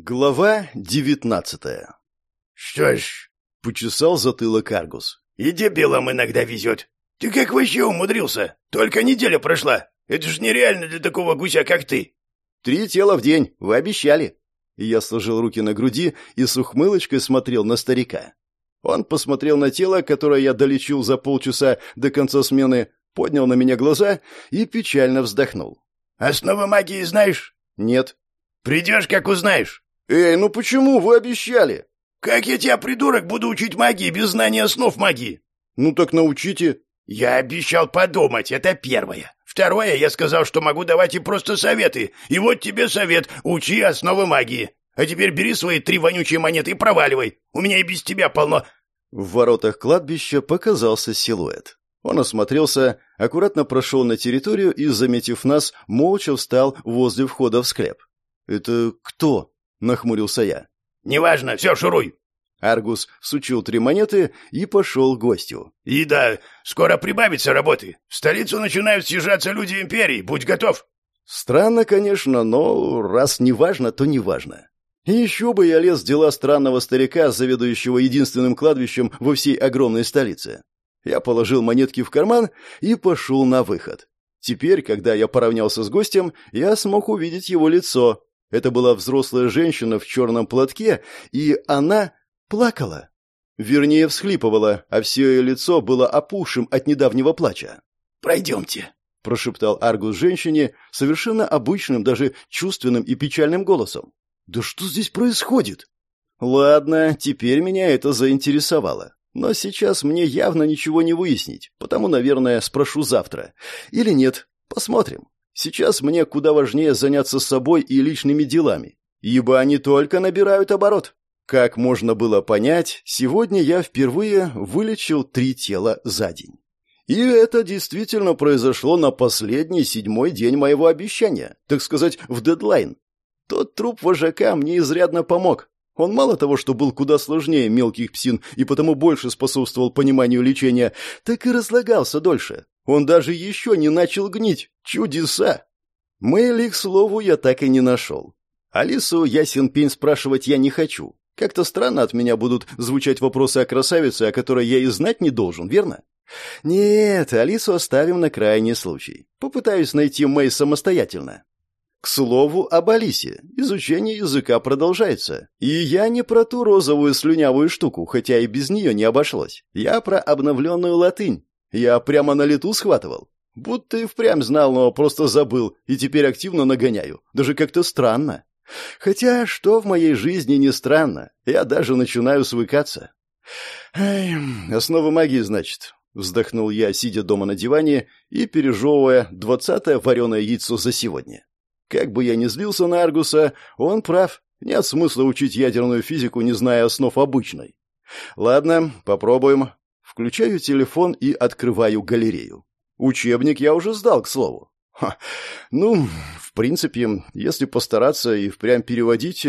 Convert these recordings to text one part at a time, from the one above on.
Глава девятнадцатая «Что ж...» — почесал затылок Аргус. «И дебилам иногда везет. Ты как вообще умудрился? Только неделя прошла. Это ж нереально для такого гуся, как ты». «Три тела в день. Вы обещали». Я сложил руки на груди и с ухмылочкой смотрел на старика. Он посмотрел на тело, которое я долечил за полчаса до конца смены, поднял на меня глаза и печально вздохнул. «Основы магии знаешь?» «Нет». «Придешь, как узнаешь». «Эй, ну почему? Вы обещали!» «Как я тебя, придурок, буду учить магии без знания основ магии?» «Ну так научите». «Я обещал подумать, это первое. Второе, я сказал, что могу давать и просто советы. И вот тебе совет, учи основы магии. А теперь бери свои три вонючие монеты и проваливай. У меня и без тебя полно...» В воротах кладбища показался силуэт. Он осмотрелся, аккуратно прошел на территорию и, заметив нас, молча встал возле входа в склеп. «Это кто?» — нахмурился я. «Неважно, все, шуруй!» Аргус сучил три монеты и пошел к гостю. «И да, скоро прибавится работы. В столицу начинают съезжаться люди империи. Будь готов!» Странно, конечно, но раз не важно, то не важно. И еще бы я лез в дела странного старика, заведующего единственным кладбищем во всей огромной столице. Я положил монетки в карман и пошел на выход. Теперь, когда я поравнялся с гостем, я смог увидеть его лицо, это была взрослая женщина в черном платке, и она плакала. Вернее, всхлипывала, а все ее лицо было опухшим от недавнего плача. «Пройдемте», — прошептал Аргус женщине совершенно обычным, даже чувственным и печальным голосом. «Да что здесь происходит?» «Ладно, теперь меня это заинтересовало. Но сейчас мне явно ничего не выяснить, потому, наверное, спрошу завтра. Или нет, посмотрим». Сейчас мне куда важнее заняться собой и личными делами, ибо они только набирают оборот. Как можно было понять, сегодня я впервые вылечил три тела за день. И это действительно произошло на последний седьмой день моего обещания, так сказать, в дедлайн. Тот труп вожака мне изрядно помог. Он мало того, что был куда сложнее мелких псин и потому больше способствовал пониманию лечения, так и разлагался дольше. Он даже еще не начал гнить. Чудеса! Мэйли, к слову, я так и не нашел. Алису ясен пень спрашивать я не хочу. Как-то странно от меня будут звучать вопросы о красавице, о которой я и знать не должен, верно? Нет, Алису оставим на крайний случай. Попытаюсь найти Мэй самостоятельно. К слову об Алисе. Изучение языка продолжается. И я не про ту розовую слюнявую штуку, хотя и без нее не обошлось. Я про обновленную латынь. Я прямо на лету схватывал. Будто и впрямь знал, но просто забыл, и теперь активно нагоняю. Даже как-то странно. Хотя, что в моей жизни не странно, я даже начинаю свыкаться. Эй, основа магии, значит. Вздохнул я, сидя дома на диване и пережевывая двадцатое вареное яйцо за сегодня. Как бы я ни злился на Аргуса, он прав. Нет смысла учить ядерную физику, не зная основ обычной. Ладно, попробуем. Включаю телефон и открываю галерею. Учебник я уже сдал, к слову. Ха. Ну, в принципе, если постараться и впрямь переводить,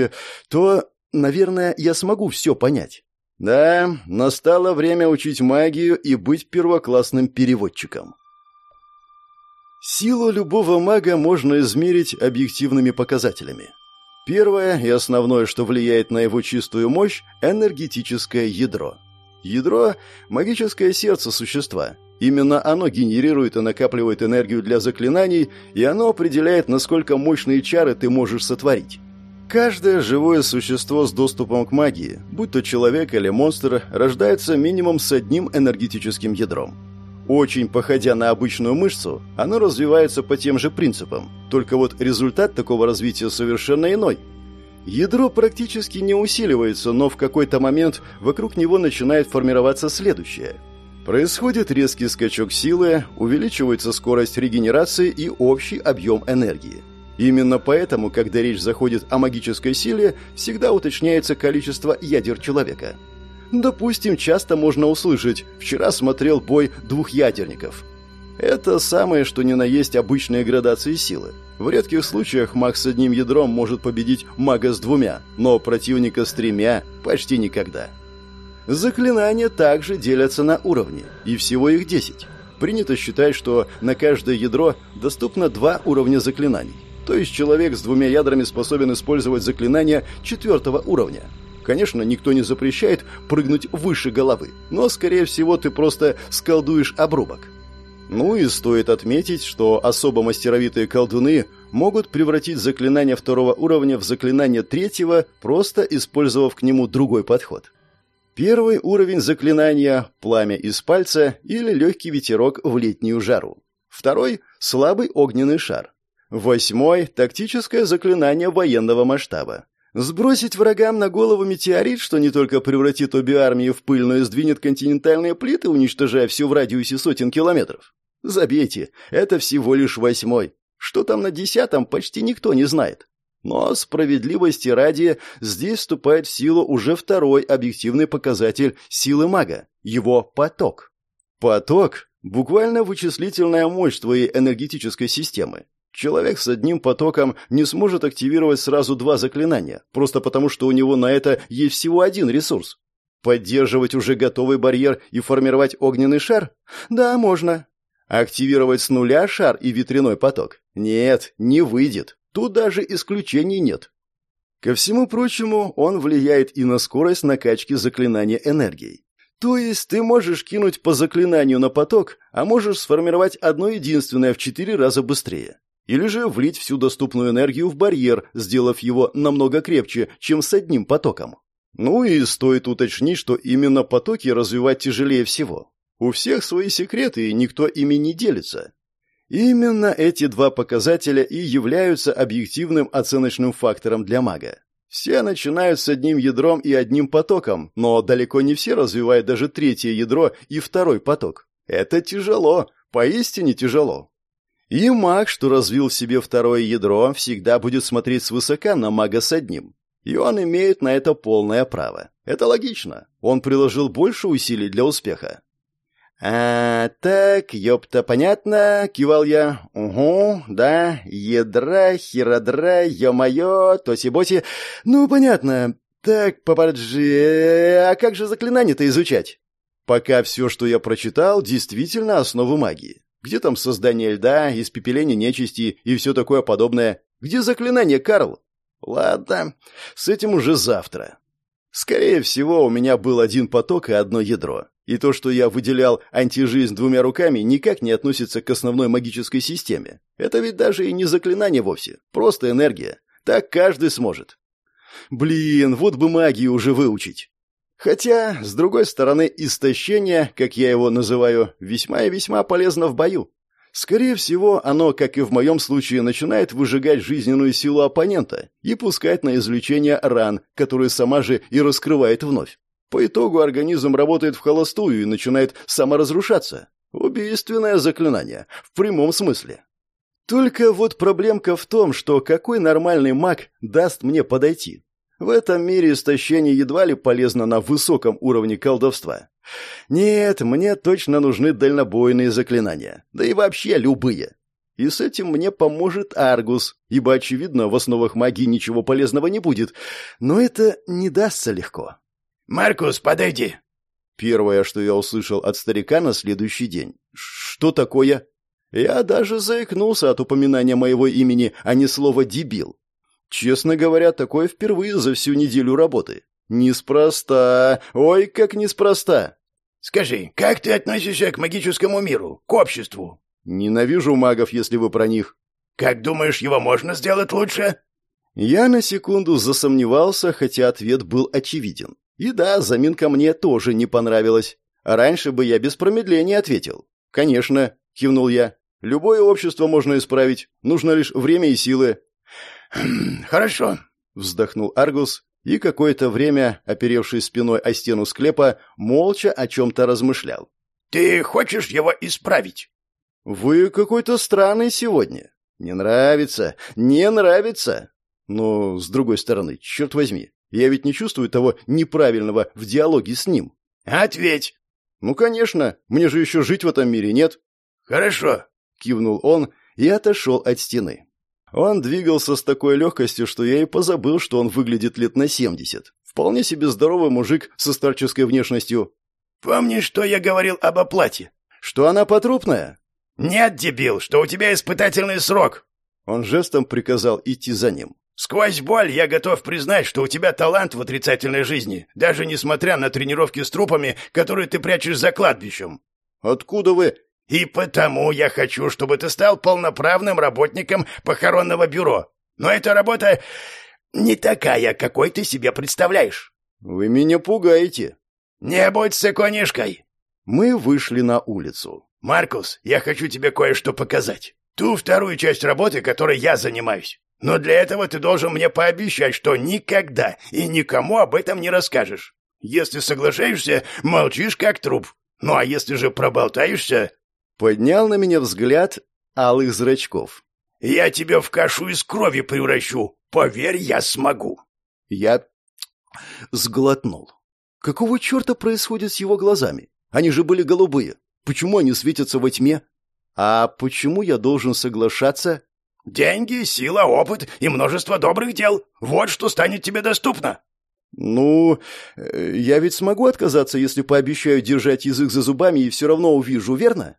то, наверное, я смогу все понять. Да, настало время учить магию и быть первоклассным переводчиком. Силу любого мага можно измерить объективными показателями. Первое и основное, что влияет на его чистую мощь – энергетическое ядро – Ядро – магическое сердце существа. Именно оно генерирует и накапливает энергию для заклинаний, и оно определяет, насколько мощные чары ты можешь сотворить. Каждое живое существо с доступом к магии, будь то человек или монстр, рождается минимум с одним энергетическим ядром. Очень походя на обычную мышцу, оно развивается по тем же принципам, только вот результат такого развития совершенно иной – Ядро практически не усиливается, но в какой-то момент вокруг него начинает формироваться следующее. Происходит резкий скачок силы, увеличивается скорость регенерации и общий объем энергии. Именно поэтому, когда речь заходит о магической силе, всегда уточняется количество ядер человека. Допустим, часто можно услышать «вчера смотрел бой двух ядерников». Это самое, что ни на есть обычные градации силы. В редких случаях маг с одним ядром может победить мага с двумя, но противника с тремя почти никогда. Заклинания также делятся на уровни, и всего их 10. Принято считать, что на каждое ядро доступно два уровня заклинаний. То есть человек с двумя ядрами способен использовать заклинания четвертого уровня. Конечно, никто не запрещает прыгнуть выше головы, но, скорее всего, ты просто сколдуешь обрубок. Ну и стоит отметить, что особо мастеровитые колдуны могут превратить заклинание второго уровня в заклинание третьего, просто использовав к нему другой подход. Первый уровень заклинания – пламя из пальца или легкий ветерок в летнюю жару. Второй – слабый огненный шар. Восьмой – тактическое заклинание военного масштаба. Сбросить врагам на голову метеорит, что не только превратит обе армии в пыль, но и сдвинет континентальные плиты, уничтожая все в радиусе сотен километров. Забейте, это всего лишь восьмой. Что там на десятом, почти никто не знает. Но справедливости ради здесь вступает в силу уже второй объективный показатель силы мага – его поток. Поток – буквально вычислительная мощь твоей энергетической системы. Человек с одним потоком не сможет активировать сразу два заклинания, просто потому что у него на это есть всего один ресурс. Поддерживать уже готовый барьер и формировать огненный шар? Да, можно. Активировать с нуля шар и ветряной поток? Нет, не выйдет. Тут даже исключений нет. Ко всему прочему, он влияет и на скорость накачки заклинания энергией. То есть ты можешь кинуть по заклинанию на поток, а можешь сформировать одно единственное в четыре раза быстрее. Или же влить всю доступную энергию в барьер, сделав его намного крепче, чем с одним потоком. Ну и стоит уточнить, что именно потоки развивать тяжелее всего. У всех свои секреты, и никто ими не делится. Именно эти два показателя и являются объективным оценочным фактором для мага. Все начинают с одним ядром и одним потоком, но далеко не все развивают даже третье ядро и второй поток. Это тяжело, поистине тяжело. И маг, что развил в себе второе ядро, всегда будет смотреть свысока на мага с одним. И он имеет на это полное право. Это логично. Он приложил больше усилий для успеха. «А, так, ёпта, понятно», — кивал я. «Угу, да, ядра, херодра, ё-моё, тоси-боси. Ну, понятно. Так, попаджи, а как же заклинание-то изучать?» Пока все, что я прочитал, действительно основы магии. Где там создание льда, испепеление нечисти и все такое подобное? Где заклинание, Карл? Ладно, с этим уже завтра. Скорее всего, у меня был один поток и одно ядро. И то, что я выделял антижизнь двумя руками, никак не относится к основной магической системе. Это ведь даже и не заклинание вовсе, просто энергия. Так каждый сможет. Блин, вот бы магию уже выучить. Хотя, с другой стороны, истощение, как я его называю, весьма и весьма полезно в бою. Скорее всего, оно, как и в моем случае, начинает выжигать жизненную силу оппонента и пускать на излечение ран, которые сама же и раскрывает вновь. По итогу организм работает в холостую и начинает саморазрушаться. Убийственное заклинание, в прямом смысле. Только вот проблемка в том, что какой нормальный маг даст мне подойти? В этом мире истощение едва ли полезно на высоком уровне колдовства. Нет, мне точно нужны дальнобойные заклинания, да и вообще любые. И с этим мне поможет Аргус, ибо, очевидно, в основах магии ничего полезного не будет. Но это не дастся легко. «Маркус, подойди!» Первое, что я услышал от старика на следующий день. «Что такое?» Я даже заикнулся от упоминания моего имени, а не слова «дебил». Честно говоря, такое впервые за всю неделю работы. Неспроста. Ой, как неспроста. Скажи, как ты относишься к магическому миру, к обществу? Ненавижу магов, если вы про них. Как думаешь, его можно сделать лучше? Я на секунду засомневался, хотя ответ был очевиден. И да, заминка мне тоже не понравилась. Раньше бы я без промедления ответил. «Конечно», — кивнул я. «Любое общество можно исправить. Нужно лишь время и силы. «Хорошо», — вздохнул Аргус и какое-то время, оперевшись спиной о стену склепа, молча о чем-то размышлял. «Ты хочешь его исправить?» «Вы какой-то странный сегодня. Не нравится, не нравится. Но, с другой стороны, черт возьми, я ведь не чувствую того неправильного в диалоге с ним». «Ответь!» «Ну, конечно, мне же еще жить в этом мире, нет?» «Хорошо», — кивнул он и отошел от стены. Он двигался с такой легкостью, что я и позабыл, что он выглядит лет на семьдесят. Вполне себе здоровый мужик со старческой внешностью. «Помнишь, что я говорил об оплате?» «Что она потрупная?» «Нет, дебил, что у тебя испытательный срок». Он жестом приказал идти за ним. Сквозь боль я готов признать, что у тебя талант в отрицательной жизни, даже несмотря на тренировки с трупами, которые ты прячешь за кладбищем. Откуда вы? И потому я хочу, чтобы ты стал полноправным работником похоронного бюро. Но эта работа не такая, какой ты себе представляешь. Вы меня пугаете. Не будь сыконишкой. Мы вышли на улицу. Маркус, я хочу тебе кое-что показать. Ту вторую часть работы, которой я занимаюсь. Но для этого ты должен мне пообещать, что никогда и никому об этом не расскажешь. Если соглашаешься, молчишь как труп. Ну а если же проболтаешься...» Поднял на меня взгляд алых зрачков. «Я тебя в кашу из крови превращу. Поверь, я смогу». Я сглотнул. Какого черта происходит с его глазами? Они же были голубые. Почему они светятся во тьме? А почему я должен соглашаться Деньги, сила, опыт и множество добрых дел. Вот что станет тебе доступно. Ну, э, я ведь смогу отказаться, если пообещаю держать язык за зубами и все равно увижу, верно?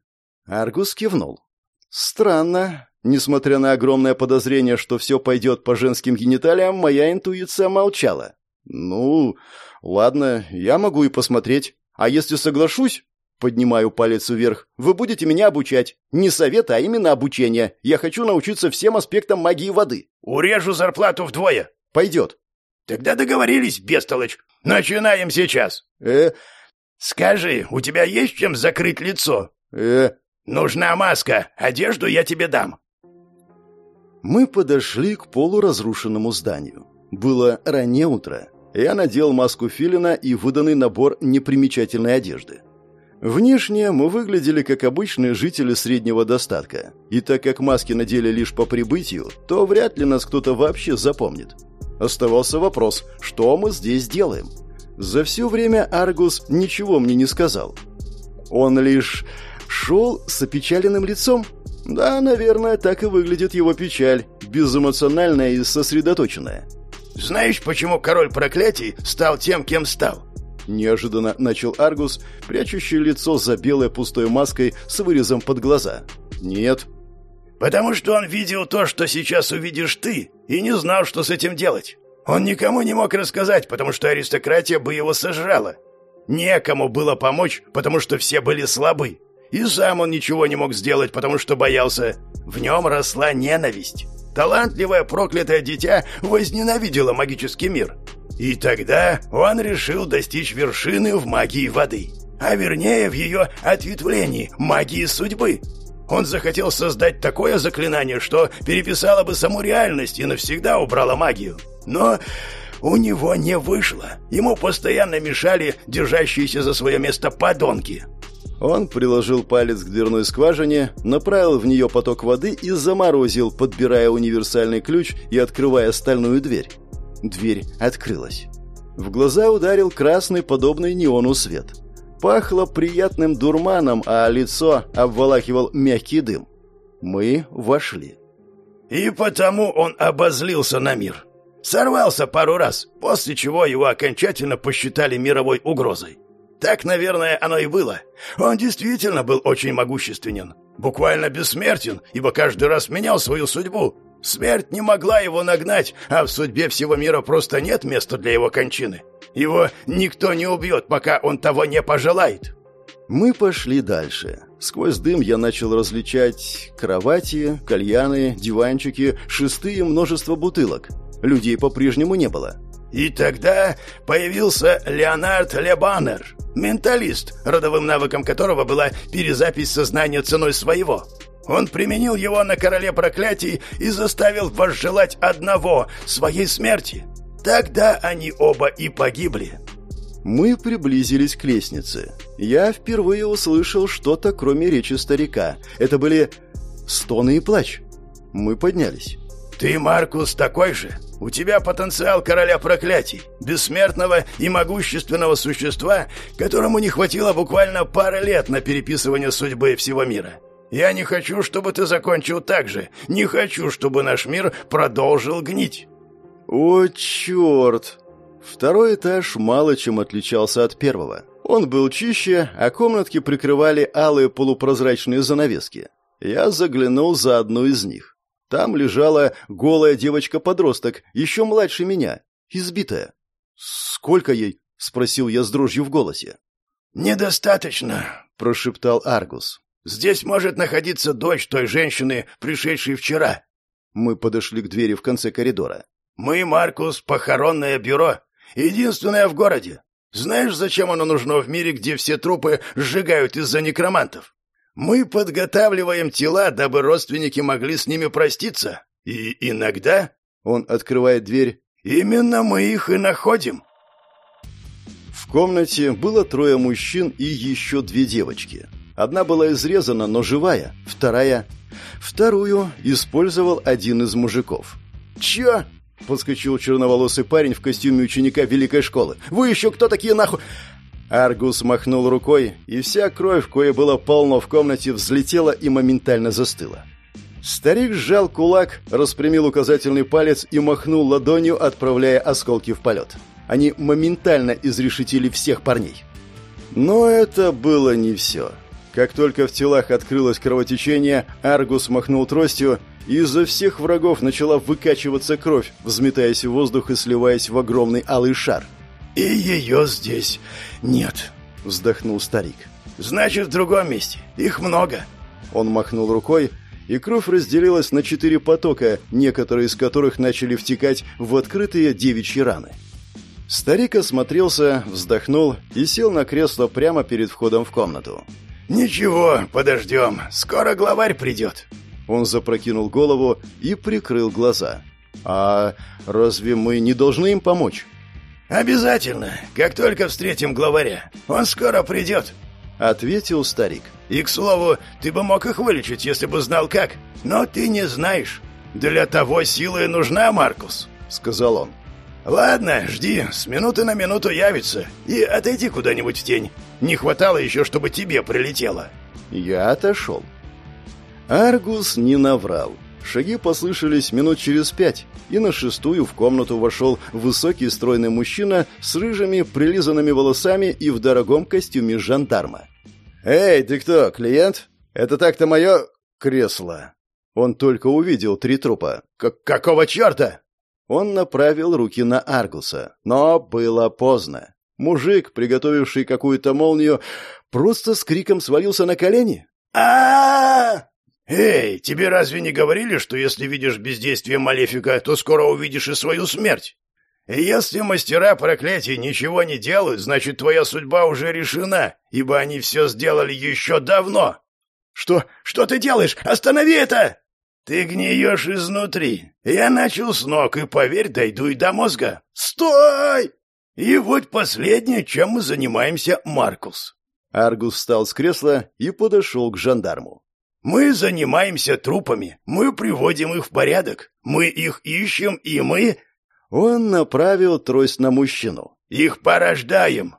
Аргус кивнул. Странно. Несмотря на огромное подозрение, что все пойдет по женским гениталиям, моя интуиция молчала. Ну, ладно, я могу и посмотреть. А если соглашусь, Поднимаю палец вверх. Вы будете меня обучать. Не совета, а именно обучение. Я хочу научиться всем аспектам магии воды. Урежу зарплату вдвое. Пойдет. Тогда договорились, бестолочь. Начинаем сейчас. Э? Скажи, у тебя есть чем закрыть лицо? Э? Нужна маска. Одежду я тебе дам. Мы подошли к полуразрушенному зданию. Было раннее утро. Я надел маску филина и выданный набор непримечательной одежды. Внешне мы выглядели как обычные жители среднего достатка, и так как маски надели лишь по прибытию, то вряд ли нас кто-то вообще запомнит. Оставался вопрос, что мы здесь делаем? За все время Аргус ничего мне не сказал. Он лишь шел с опечаленным лицом. Да, наверное, так и выглядит его печаль, безэмоциональная и сосредоточенная. «Знаешь, почему король проклятий стал тем, кем стал?» Неожиданно начал Аргус, прячущий лицо за белой пустой маской с вырезом под глаза. «Нет». «Потому что он видел то, что сейчас увидишь ты, и не знал, что с этим делать. Он никому не мог рассказать, потому что аристократия бы его сожрала. Некому было помочь, потому что все были слабы. И сам он ничего не мог сделать, потому что боялся. В нем росла ненависть. Талантливое проклятое дитя возненавидело магический мир. И тогда он решил достичь вершины в магии воды, а вернее в ее ответвлении магии судьбы. Он захотел создать такое заклинание, что переписало бы саму реальность и навсегда убрало магию. Но у него не вышло. Ему постоянно мешали держащиеся за свое место подонки. Он приложил палец к дверной скважине, направил в нее поток воды и заморозил, подбирая универсальный ключ и открывая стальную дверь. Дверь открылась. В глаза ударил красный, подобный неону свет. Пахло приятным дурманом, а лицо обволакивал мягкий дым. Мы вошли. И потому он обозлился на мир. Сорвался пару раз, после чего его окончательно посчитали мировой угрозой. Так, наверное, оно и было. Он действительно был очень могущественен. Буквально бессмертен, ибо каждый раз менял свою судьбу, Смерть не могла его нагнать, а в судьбе всего мира просто нет места для его кончины. Его никто не убьет, пока он того не пожелает. Мы пошли дальше. Сквозь дым я начал различать кровати, кальяны, диванчики, шесты и множество бутылок. Людей по-прежнему не было. И тогда появился Леонард Лебанер, менталист, родовым навыком которого была перезапись сознания ценой своего. Он применил его на короле проклятий и заставил возжелать одного — своей смерти. Тогда они оба и погибли. Мы приблизились к лестнице. Я впервые услышал что-то, кроме речи старика. Это были стоны и плач. Мы поднялись. «Ты, Маркус, такой же? У тебя потенциал короля проклятий, бессмертного и могущественного существа, которому не хватило буквально пары лет на переписывание судьбы всего мира. Я не хочу, чтобы ты закончил так же. Не хочу, чтобы наш мир продолжил гнить». «О, черт!» Второй этаж мало чем отличался от первого. Он был чище, а комнатки прикрывали алые полупрозрачные занавески. Я заглянул за одну из них. Там лежала голая девочка-подросток, еще младше меня, избитая. «Сколько ей?» — спросил я с дрожью в голосе. «Недостаточно», — прошептал Аргус. «Здесь может находиться дочь той женщины, пришедшей вчера». Мы подошли к двери в конце коридора. «Мы, Маркус, похоронное бюро. Единственное в городе. Знаешь, зачем оно нужно в мире, где все трупы сжигают из-за некромантов? Мы подготавливаем тела, дабы родственники могли с ними проститься. И иногда...» Он открывает дверь. «Именно мы их и находим». В комнате было трое мужчин и еще две девочки. Одна была изрезана, но живая, вторая... Вторую использовал один из мужиков. «Чё?» — подскочил черноволосый парень в костюме ученика великой школы. «Вы еще кто такие нахуй?» Аргус махнул рукой, и вся кровь, кое было полно в комнате, взлетела и моментально застыла. Старик сжал кулак, распрямил указательный палец и махнул ладонью, отправляя осколки в полет. Они моментально изрешетили всех парней. Но это было не все. Как только в телах открылось кровотечение, Аргус махнул тростью, и изо всех врагов начала выкачиваться кровь, взметаясь в воздух и сливаясь в огромный алый шар. «И ее здесь нет», — вздохнул старик. «Значит, в другом месте. Их много». Он махнул рукой, и кровь разделилась на четыре потока, некоторые из которых начали втекать в открытые девичьи раны. Старик осмотрелся, вздохнул и сел на кресло прямо перед входом в комнату. «Ничего, подождем. Скоро главарь придет». Он запрокинул голову и прикрыл глаза. «А разве мы не должны им помочь?» «Обязательно, как только встретим главаря. Он скоро придет», — ответил старик. «И, к слову, ты бы мог их вылечить, если бы знал как. Но ты не знаешь. Для того сила и нужна, Маркус», — сказал он. «Ладно, жди, с минуты на минуту явится. И отойди куда-нибудь в тень. Не хватало еще, чтобы тебе прилетело». Я отошел. Аргус не наврал. Шаги послышались минут через пять, и на шестую в комнату вошел высокий стройный мужчина с рыжими прилизанными волосами и в дорогом костюме жандарма. «Эй, ты кто, клиент? Это так-то мое кресло». Он только увидел три трупа. К «Какого черта?» Он направил руки на Аргуса, но было поздно. Мужик, приготовивший какую-то молнию, просто с криком свалился на колени. а «Эй, тебе разве не говорили, что если видишь бездействие Малефика, то скоро увидишь и свою смерть? Если мастера проклятий ничего не делают, значит, твоя судьба уже решена, ибо они все сделали еще давно». «Что? Что ты делаешь? Останови это!» «Ты гниешь изнутри. Я начал с ног, и, поверь, дойду и до мозга. Стой!» «И вот последнее, чем мы занимаемся, Маркус». Аргус встал с кресла и подошел к жандарму. «Мы занимаемся трупами, мы приводим их в порядок, мы их ищем, и мы...» Он направил трость на мужчину. «Их порождаем.